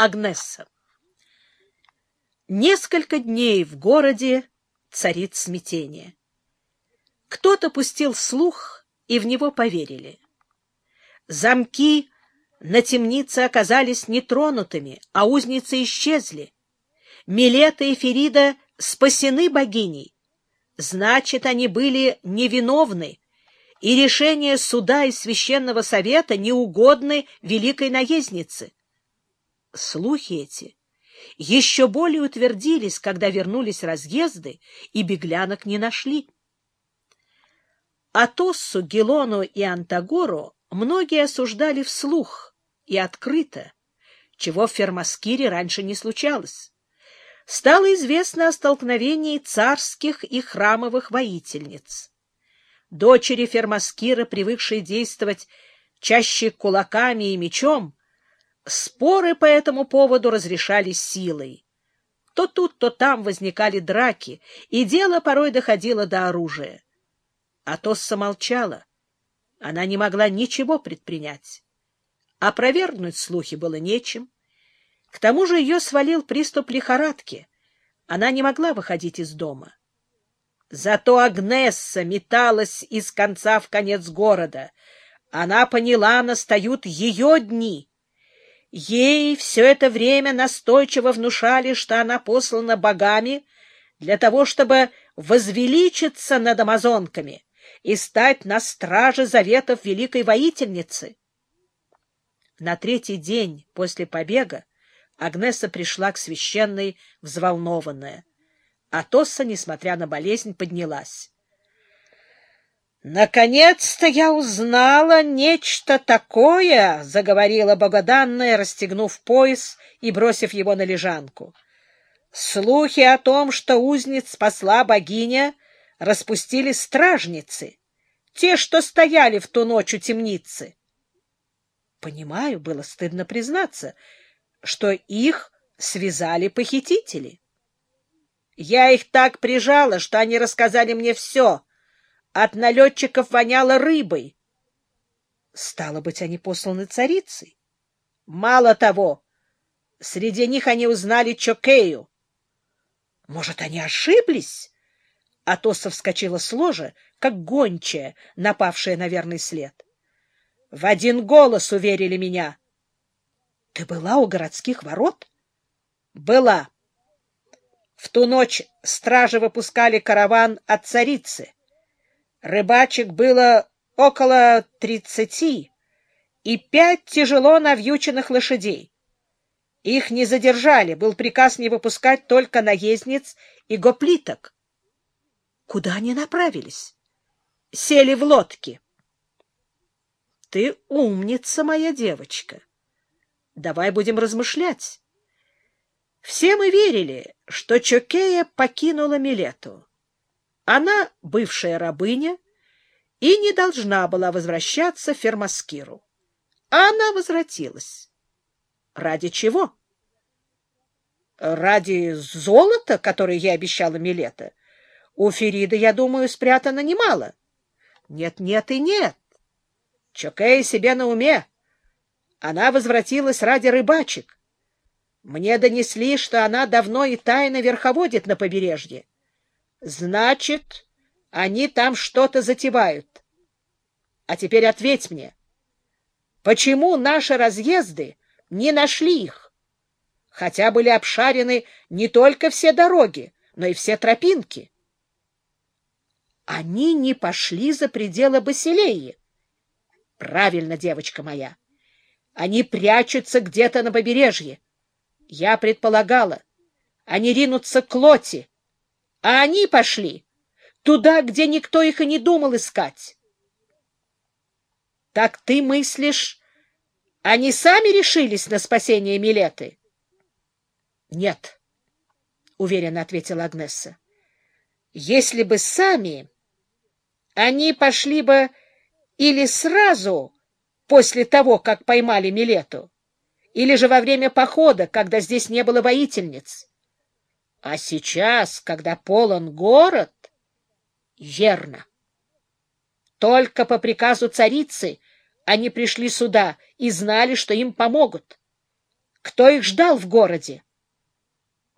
Агнесса. Несколько дней в городе царит смятение. Кто-то пустил слух, и в него поверили. Замки на темнице оказались нетронутыми, а узницы исчезли. Милета и Ферида спасены богиней. Значит, они были невиновны, и решения суда и священного совета неугодны великой наезднице. Слухи эти еще более утвердились, когда вернулись разъезды, и беглянок не нашли. Атоссу, Гелону и Антагору многие осуждали вслух и открыто, чего в Фермаскире раньше не случалось. Стало известно о столкновении царских и храмовых воительниц. Дочери Фермаскира, привыкшие действовать чаще кулаками и мечом, Споры по этому поводу разрешались силой. То тут, то там возникали драки, и дело порой доходило до оружия. А Тосса молчала. Она не могла ничего предпринять. Опровергнуть слухи было нечем. К тому же ее свалил приступ лихорадки. Она не могла выходить из дома. Зато Агнесса металась из конца в конец города. Она поняла, настают ее дни — Ей все это время настойчиво внушали, что она послана богами для того, чтобы возвеличиться над амазонками и стать на страже заветов великой воительницы. На третий день после побега Агнеса пришла к священной взволнованная, а Тосса, несмотря на болезнь, поднялась. «Наконец-то я узнала нечто такое!» — заговорила богоданная, расстегнув пояс и бросив его на лежанку. «Слухи о том, что узниц спасла богиня, распустили стражницы, те, что стояли в ту ночь у темницы. Понимаю, было стыдно признаться, что их связали похитители. Я их так прижала, что они рассказали мне все — от налетчиков воняло рыбой. Стало быть, они посланы царицей. Мало того, среди них они узнали Чокею. Может, они ошиблись? Атоса вскочила с ложа, как гончая, напавшая на верный след. В один голос уверили меня. — Ты была у городских ворот? — Была. В ту ночь стражи выпускали караван от царицы. Рыбачек было около тридцати и пять тяжело навьюченных лошадей. Их не задержали, был приказ не выпускать только наездниц и гоплиток. Куда они направились? Сели в лодки. Ты умница, моя девочка. Давай будем размышлять. Все мы верили, что Чокея покинула Милету. Она бывшая рабыня и не должна была возвращаться в Фермаскиру. Она возвратилась. Ради чего? Ради золота, которое я обещала Милета. У Ферида, я думаю, спрятано немало. Нет, нет и нет. Чокей себе на уме. Она возвратилась ради рыбачек. Мне донесли, что она давно и тайно верховодит на побережье. Значит, они там что-то затевают. А теперь ответь мне, почему наши разъезды не нашли их? Хотя были обшарены не только все дороги, но и все тропинки. Они не пошли за пределы Басилеи. Правильно, девочка моя. Они прячутся где-то на побережье. Я предполагала, они ринутся к Лоти, а они пошли туда, где никто их и не думал искать. Так ты мыслишь, они сами решились на спасение Милеты? Нет, уверенно ответила Агнесса. Если бы сами, они пошли бы или сразу после того, как поймали Милету, или же во время похода, когда здесь не было воительниц. А сейчас, когда полон город, верно. Только по приказу царицы они пришли сюда и знали, что им помогут. Кто их ждал в городе?